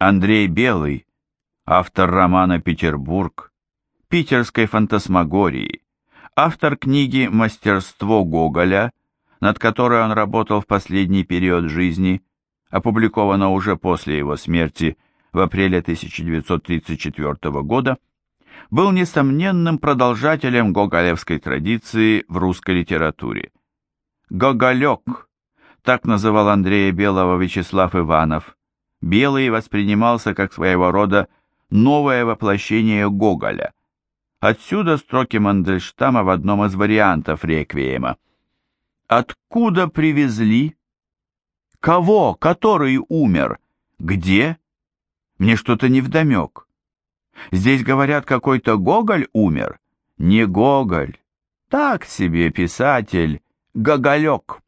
Андрей Белый, автор романа «Петербург», питерской фантасмагории, автор книги «Мастерство Гоголя», над которой он работал в последний период жизни, опубликована уже после его смерти в апреле 1934 года, был несомненным продолжателем гоголевской традиции в русской литературе. «Гоголек», так называл Андрея Белого Вячеслав Иванов, Белый воспринимался как своего рода новое воплощение Гоголя. Отсюда строки Мандельштама в одном из вариантов реквиема. «Откуда привезли? Кого? Который умер? Где? Мне что-то невдомек. Здесь говорят, какой-то Гоголь умер. Не Гоголь. Так себе писатель. Гоголек».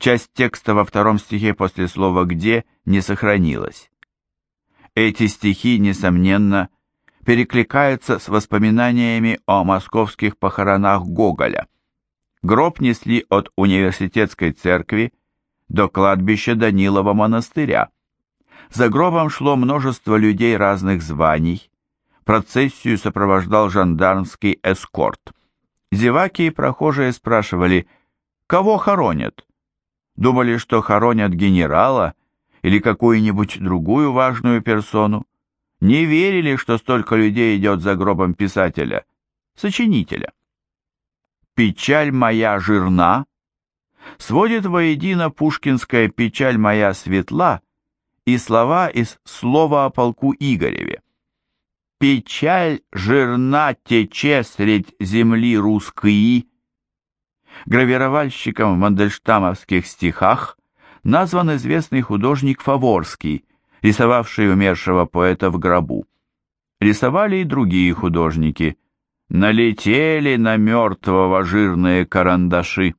Часть текста во втором стихе после слова «где» не сохранилась. Эти стихи, несомненно, перекликаются с воспоминаниями о московских похоронах Гоголя. Гроб несли от университетской церкви до кладбища Данилова монастыря. За гробом шло множество людей разных званий. Процессию сопровождал жандармский эскорт. Зеваки и прохожие спрашивали, кого хоронят? Думали, что хоронят генерала или какую-нибудь другую важную персону. Не верили, что столько людей идет за гробом писателя, сочинителя. «Печаль моя жирна» сводит воедино пушкинская «Печаль моя светла» и слова из слова о полку Игореве. «Печаль жирна тече средь земли русской, Гравировальщиком в мандельштамовских стихах назван известный художник Фаворский, рисовавший умершего поэта в гробу. Рисовали и другие художники. Налетели на мертвого жирные карандаши.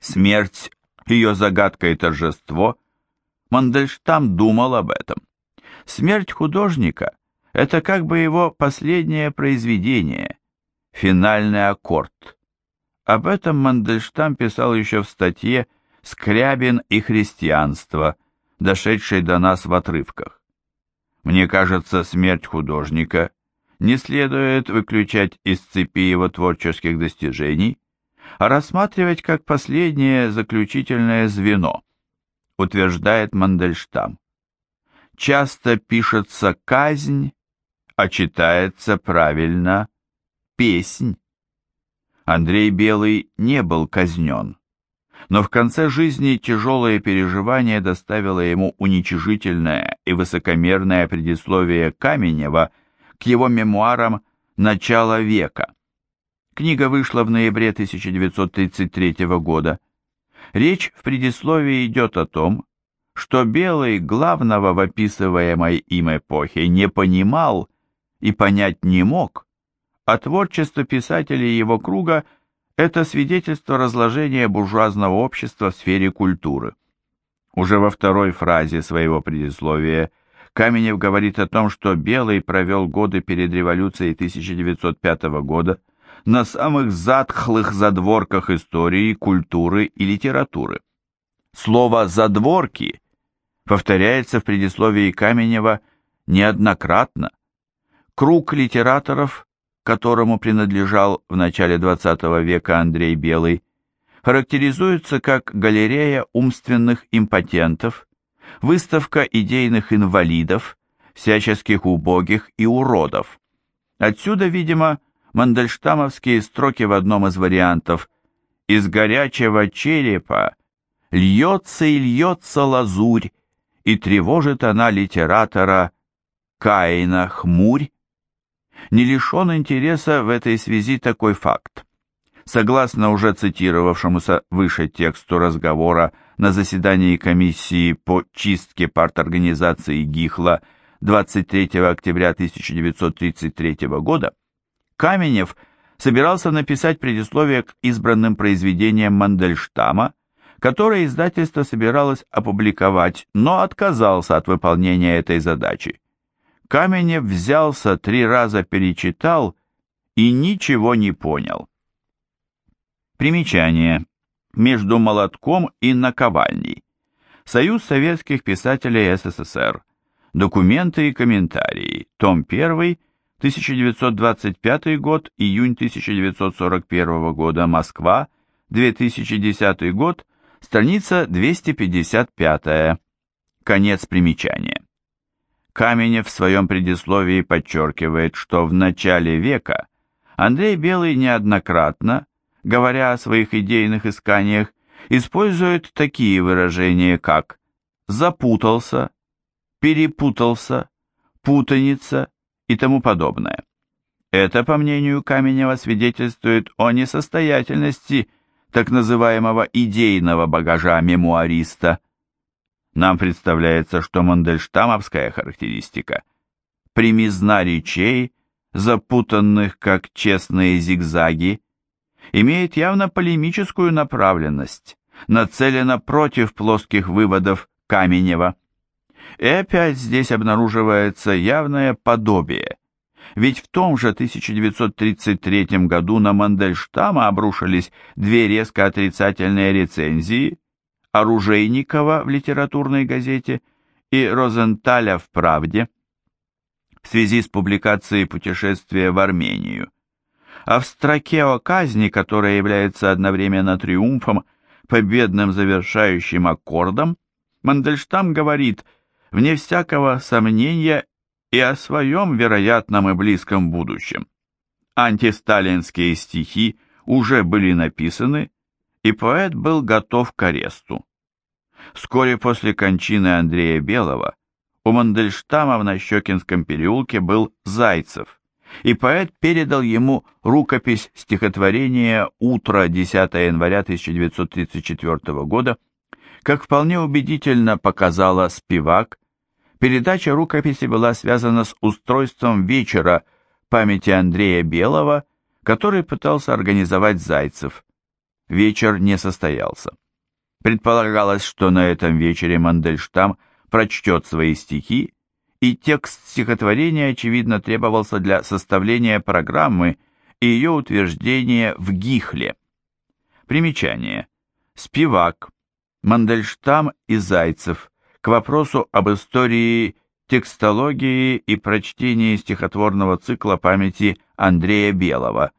Смерть, ее загадка и торжество. Мандельштам думал об этом. Смерть художника – это как бы его последнее произведение, финальный аккорд. Об этом Мандельштам писал еще в статье «Скрябин и христианство», дошедшей до нас в отрывках. Мне кажется, смерть художника не следует выключать из цепи его творческих достижений, а рассматривать как последнее заключительное звено, утверждает Мандельштам. Часто пишется казнь, а читается правильно песнь. Андрей Белый не был казнен, но в конце жизни тяжелое переживание доставило ему уничижительное и высокомерное предисловие Каменева к его мемуарам «Начало века». Книга вышла в ноябре 1933 года. Речь в предисловии идет о том, что Белый главного в описываемой им эпохе не понимал и понять не мог, а творчество писателей его круга – это свидетельство разложения буржуазного общества в сфере культуры. Уже во второй фразе своего предисловия Каменев говорит о том, что Белый провел годы перед революцией 1905 года на самых затхлых задворках истории, культуры и литературы. Слово «задворки» повторяется в предисловии Каменева неоднократно. Круг литераторов которому принадлежал в начале XX века Андрей Белый, характеризуется как галерея умственных импотентов, выставка идейных инвалидов, всяческих убогих и уродов. Отсюда, видимо, мандельштамовские строки в одном из вариантов «Из горячего черепа льется и льется лазурь, и тревожит она литератора Каина хмурь, не лишен интереса в этой связи такой факт. Согласно уже цитировавшемуся выше тексту разговора на заседании комиссии по чистке парторганизации ГИХЛа 23 октября 1933 года, Каменев собирался написать предисловие к избранным произведениям Мандельштама, которое издательство собиралось опубликовать, но отказался от выполнения этой задачи. Каменев взялся, три раза перечитал и ничего не понял. Примечание. Между молотком и наковальней. Союз советских писателей СССР. Документы и комментарии. Том 1. 1925 год. Июнь 1941 года. Москва. 2010 год. Страница 255. Конец примечания. Каменев в своем предисловии подчеркивает, что в начале века Андрей Белый неоднократно, говоря о своих идейных исканиях, использует такие выражения, как «запутался», «перепутался», «путаница» и тому подобное. Это, по мнению Каменева, свидетельствует о несостоятельности так называемого идейного багажа мемуариста – нам представляется, что мандельштамовская характеристика примизна речей, запутанных как честные зигзаги, имеет явно полемическую направленность, нацелена против плоских выводов Каменева. И опять здесь обнаруживается явное подобие, ведь в том же 1933 году на Мандельштама обрушились две резко отрицательные рецензии, Оружейникова в литературной газете и Розенталя в «Правде» в связи с публикацией путешествия в Армению. А в строке о казни, которая является одновременно триумфом, победным завершающим аккордом, Мандельштам говорит, вне всякого сомнения и о своем вероятном и близком будущем. Антисталинские стихи уже были написаны, и поэт был готов к аресту. Вскоре после кончины Андрея Белого у Мандельштама в Нащекинском переулке был Зайцев, и поэт передал ему рукопись стихотворения «Утро» 10 января 1934 года. Как вполне убедительно показала Спивак, передача рукописи была связана с устройством вечера памяти Андрея Белого, который пытался организовать Зайцев вечер не состоялся. Предполагалось, что на этом вечере Мандельштам прочтет свои стихи, и текст стихотворения, очевидно, требовался для составления программы и ее утверждения в Гихле. Примечание. Спивак, Мандельштам и Зайцев к вопросу об истории текстологии и прочтении стихотворного цикла памяти Андрея Белого.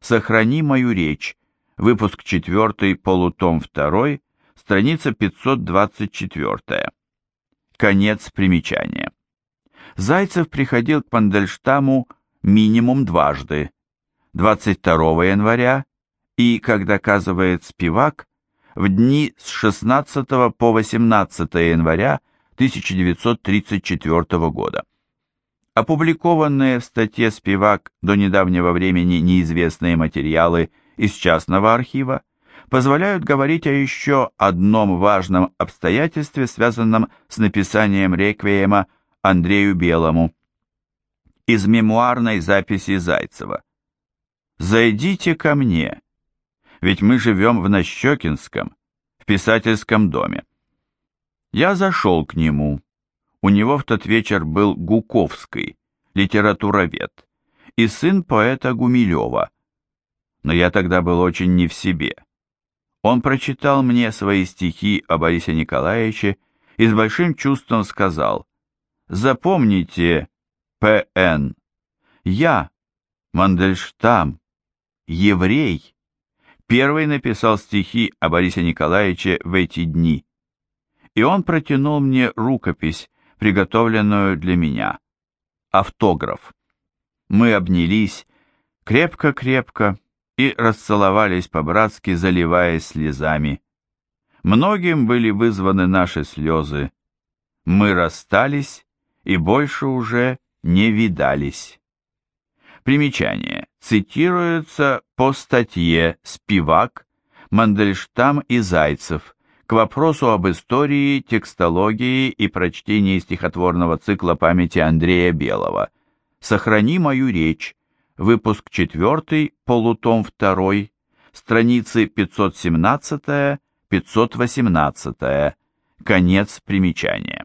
«Сохрани мою речь», выпуск 4, полутом 2, страница 524. Конец примечания. Зайцев приходил к Мандельштаму минимум дважды, 22 января и, как доказывает Спивак, в дни с 16 по 18 января 1934 года. Опубликованные в статье Спивак до недавнего времени неизвестные материалы – из частного архива позволяют говорить о еще одном важном обстоятельстве, связанном с написанием реквиема Андрею Белому. Из мемуарной записи Зайцева. «Зайдите ко мне, ведь мы живем в Нащекинском, в писательском доме». Я зашел к нему. У него в тот вечер был Гуковский, литературовед, и сын поэта Гумилева, но я тогда был очень не в себе. Он прочитал мне свои стихи о Борисе Николаевиче и с большим чувством сказал, «Запомните, П.Н., я, Мандельштам, еврей, первый написал стихи о Борисе Николаевиче в эти дни. И он протянул мне рукопись, приготовленную для меня, автограф. Мы обнялись крепко-крепко, и расцеловались по-братски, заливаясь слезами. Многим были вызваны наши слезы. Мы расстались и больше уже не видались. Примечание. Цитируется по статье «Спивак», «Мандельштам и Зайцев» к вопросу об истории, текстологии и прочтении стихотворного цикла памяти Андрея Белого. «Сохрани мою речь», выпуск 4, полутом 2, страницы 517-518, конец примечания.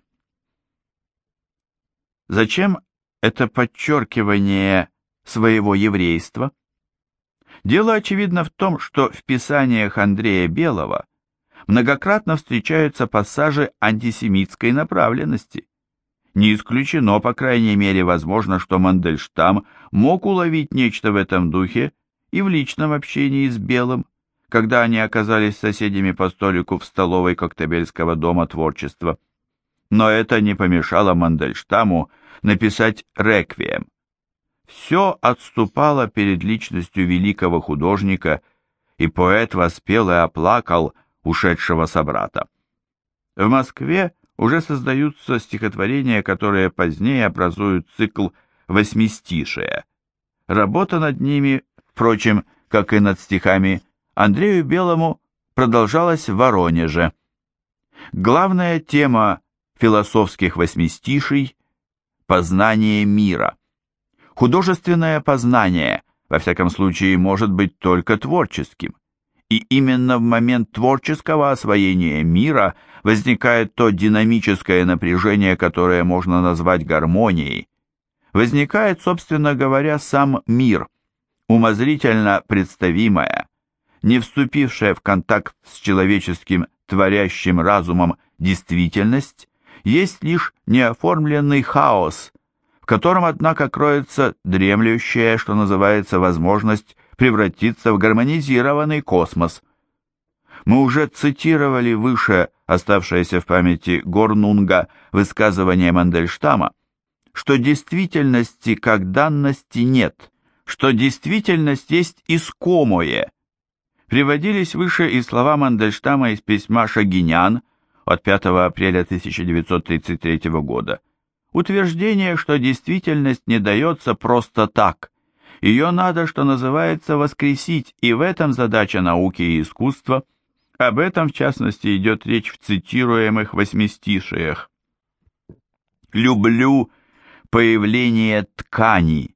Зачем это подчеркивание своего еврейства? Дело очевидно в том, что в писаниях Андрея Белого многократно встречаются пассажи антисемитской направленности. Не исключено, по крайней мере, возможно, что Мандельштам мог уловить нечто в этом духе и в личном общении с Белым, когда они оказались соседями по столику в столовой Коктебельского дома творчества. Но это не помешало Мандельштаму написать «Реквием». Все отступало перед личностью великого художника, и поэт воспел и оплакал ушедшего собрата. В Москве уже создаются стихотворения, которые позднее образуют цикл «Восьмистишия». Работа над ними, впрочем, как и над стихами Андрею Белому, продолжалась в Воронеже. Главная тема философских восьмистиший – познание мира. Художественное познание, во всяком случае, может быть только творческим. И именно в момент творческого освоения мира возникает то динамическое напряжение, которое можно назвать гармонией. Возникает, собственно говоря, сам мир, умозрительно представимое, не вступившая в контакт с человеческим творящим разумом действительность, есть лишь неоформленный хаос, котором, однако, кроется дремлющая, что называется, возможность превратиться в гармонизированный космос. Мы уже цитировали выше оставшееся в памяти Горнунга высказывание Мандельштама, что действительности как данности нет, что действительность есть искомое. Приводились выше и слова Мандельштама из письма Шагинян от 5 апреля 1933 года Утверждение, что действительность не дается просто так. Ее надо, что называется, воскресить, и в этом задача науки и искусства. Об этом, в частности, идет речь в цитируемых восьмистишиях. «Люблю появление тканей,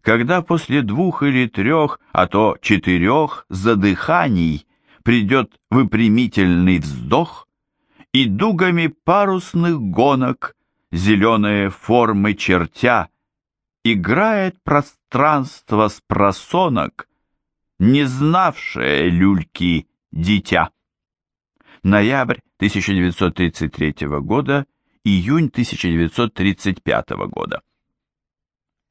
когда после двух или трех, а то четырех задыханий придет выпрямительный вздох, и дугами парусных гонок зеленые формы чертя, играет пространство с просонок, не знавшее люльки дитя. Ноябрь 1933 года, июнь 1935 года.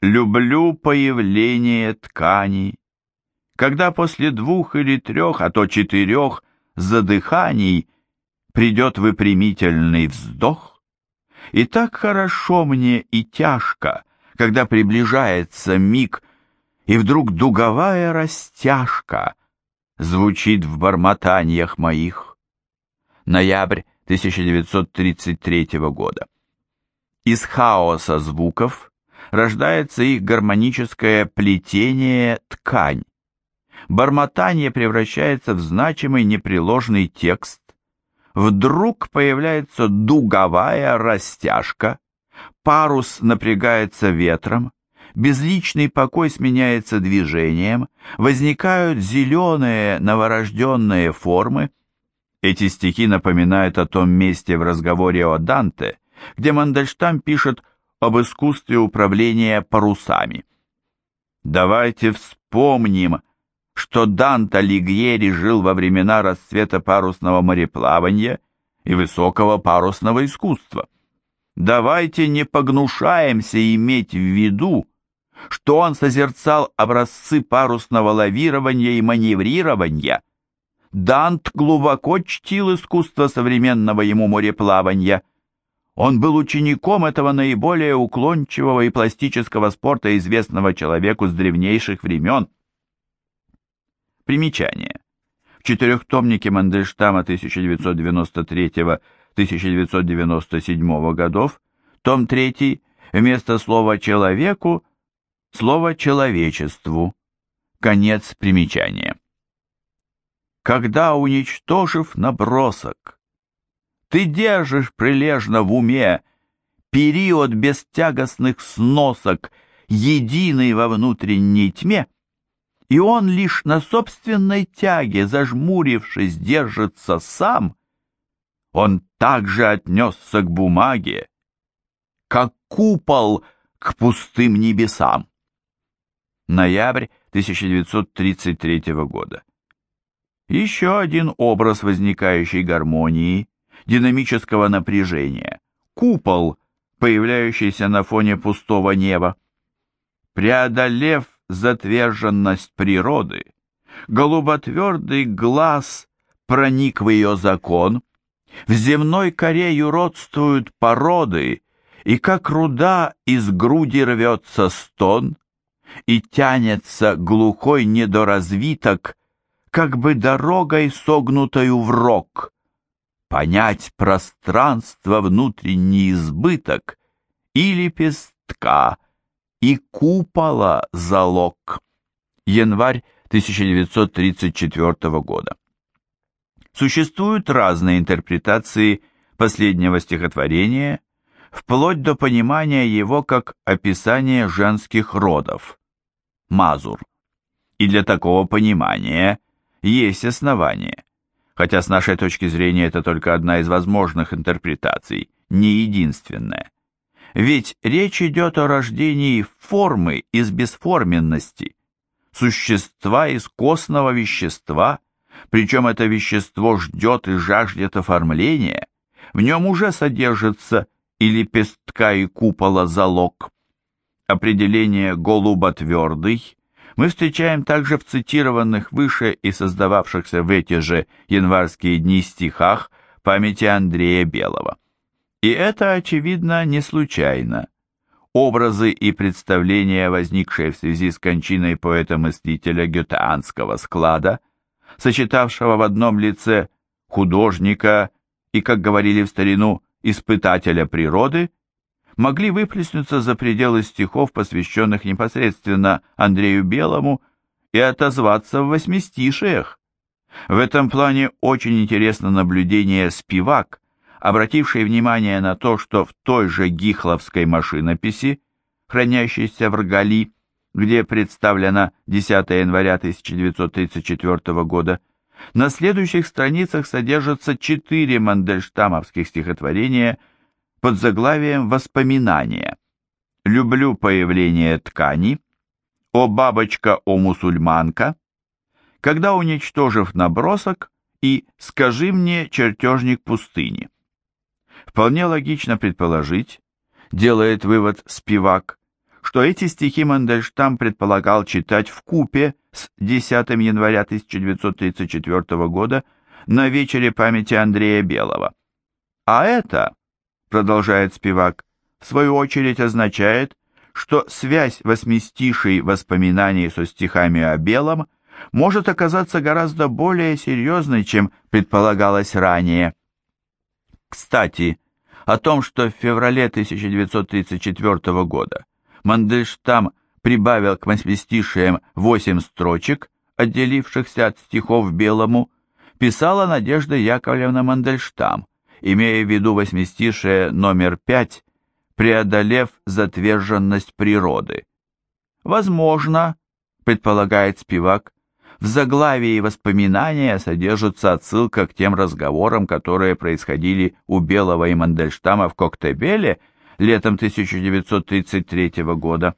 Люблю появление тканей, когда после двух или трех, а то четырех задыханий придет выпрямительный вздох, и так хорошо мне и тяжко, когда приближается миг, и вдруг дуговая растяжка звучит в бормотаниях моих. Ноябрь 1933 года. Из хаоса звуков рождается их гармоническое плетение ткань. Бормотание превращается в значимый непреложный текст, Вдруг появляется дуговая растяжка, парус напрягается ветром, безличный покой сменяется движением, возникают зеленые новорожденные формы. Эти стихи напоминают о том месте в разговоре о Данте, где Мандельштам пишет об искусстве управления парусами. Давайте вспомним что Данте Алигьери жил во времена расцвета парусного мореплавания и высокого парусного искусства. Давайте не погнушаемся иметь в виду, что он созерцал образцы парусного лавирования и маневрирования. Дант глубоко чтил искусство современного ему мореплавания. Он был учеником этого наиболее уклончивого и пластического спорта, известного человеку с древнейших времен – Примечание. В четырехтомнике Мандельштама 1993-1997 годов, том 3, вместо слова «человеку» слово «человечеству». Конец примечания. Когда, уничтожив набросок, ты держишь прилежно в уме период бестягостных сносок, единый во внутренней тьме, и он лишь на собственной тяге, зажмурившись, держится сам, он также отнесся к бумаге, как купол к пустым небесам. Ноябрь 1933 года. Еще один образ возникающей гармонии, динамического напряжения, купол, появляющийся на фоне пустого неба. Преодолев затверженность природы, голуботвердый глаз проник в ее закон, в земной коре юродствуют породы, и как руда из груди рвется стон, и тянется глухой недоразвиток, как бы дорогой согнутою в рог. Понять пространство внутренний избыток или пестка и купола залог. Январь 1934 года. Существуют разные интерпретации последнего стихотворения, вплоть до понимания его как описание женских родов. Мазур. И для такого понимания есть основания, хотя с нашей точки зрения это только одна из возможных интерпретаций, не единственная. Ведь речь идет о рождении формы из бесформенности, существа из костного вещества, причем это вещество ждет и жаждет оформления, в нем уже содержится и лепестка и купола залог. Определение «голубо-твердый» мы встречаем также в цитированных выше и создававшихся в эти же январские дни стихах памяти Андрея Белого. И это, очевидно, не случайно. Образы и представления, возникшие в связи с кончиной поэта-мыслителя гетеанского склада, сочетавшего в одном лице художника и, как говорили в старину, испытателя природы, могли выплеснуться за пределы стихов, посвященных непосредственно Андрею Белому, и отозваться в восьмистишиях. В этом плане очень интересно наблюдение Спивак, обративший внимание на то, что в той же гихловской машинописи, хранящейся в Ргали, где представлено 10 января 1934 года, на следующих страницах содержатся четыре мандельштамовских стихотворения под заглавием «Воспоминания». «Люблю появление ткани», «О бабочка, о мусульманка», «Когда уничтожив набросок» и «Скажи мне, чертежник пустыни». Вполне логично предположить, делает вывод Спивак, что эти стихи Мандельштам предполагал читать в купе с 10 января 1934 года на вечере памяти Андрея Белого. А это, продолжает Спивак, в свою очередь означает, что связь восьмистишей воспоминаний со стихами о Белом может оказаться гораздо более серьезной, чем предполагалось ранее. Кстати, о том, что в феврале 1934 года Мандельштам прибавил к восьмистишиям восемь строчек, отделившихся от стихов белому, писала Надежда Яковлевна Мандельштам, имея в виду восьмистишие номер пять, преодолев затверженность природы. Возможно, предполагает Спивак, в заглавии воспоминания содержится отсылка к тем разговорам, которые происходили у Белого и Мандельштама в Коктебеле летом 1933 года.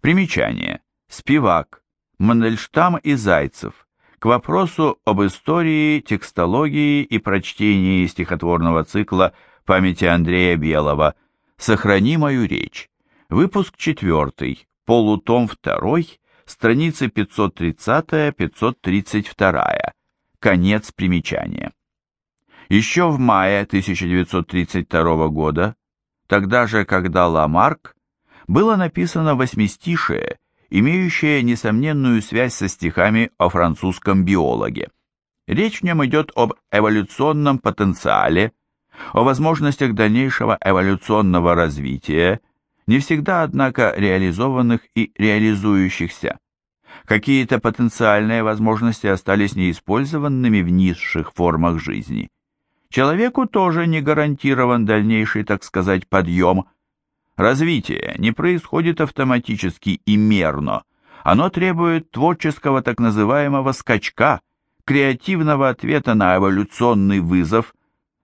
Примечание. Спивак. Мандельштам и Зайцев. К вопросу об истории, текстологии и прочтении стихотворного цикла памяти Андрея Белого. Сохрани мою речь. Выпуск 4, полутом 2, страницы 530-532. Конец примечания. Еще в мае 1932 года, тогда же, когда Ламарк было написано восьмистишее, имеющее несомненную связь со стихами о французском биологе. Речь в нем идет об эволюционном потенциале, о возможностях дальнейшего эволюционного развития, не всегда, однако, реализованных и реализующихся. Какие-то потенциальные возможности остались неиспользованными в низших формах жизни. Человеку тоже не гарантирован дальнейший, так сказать, подъем, Развитие не происходит автоматически и мерно. Оно требует творческого так называемого скачка, креативного ответа на эволюционный вызов,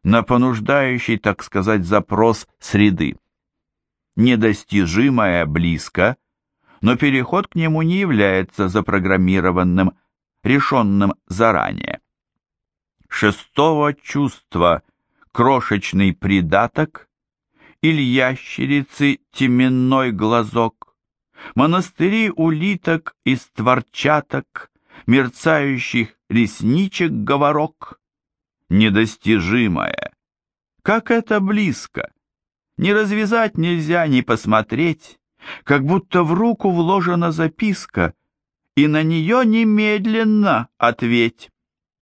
на понуждающий, так сказать, запрос среды. Недостижимое близко, но переход к нему не является запрограммированным, решенным заранее. Шестого чувства крошечный придаток Или ящерицы теменной глазок, Монастыри улиток и створчаток, Мерцающих ресничек говорок. Недостижимое. Как это близко! Не развязать нельзя, не посмотреть, Как будто в руку вложена записка, И на нее немедленно ответь.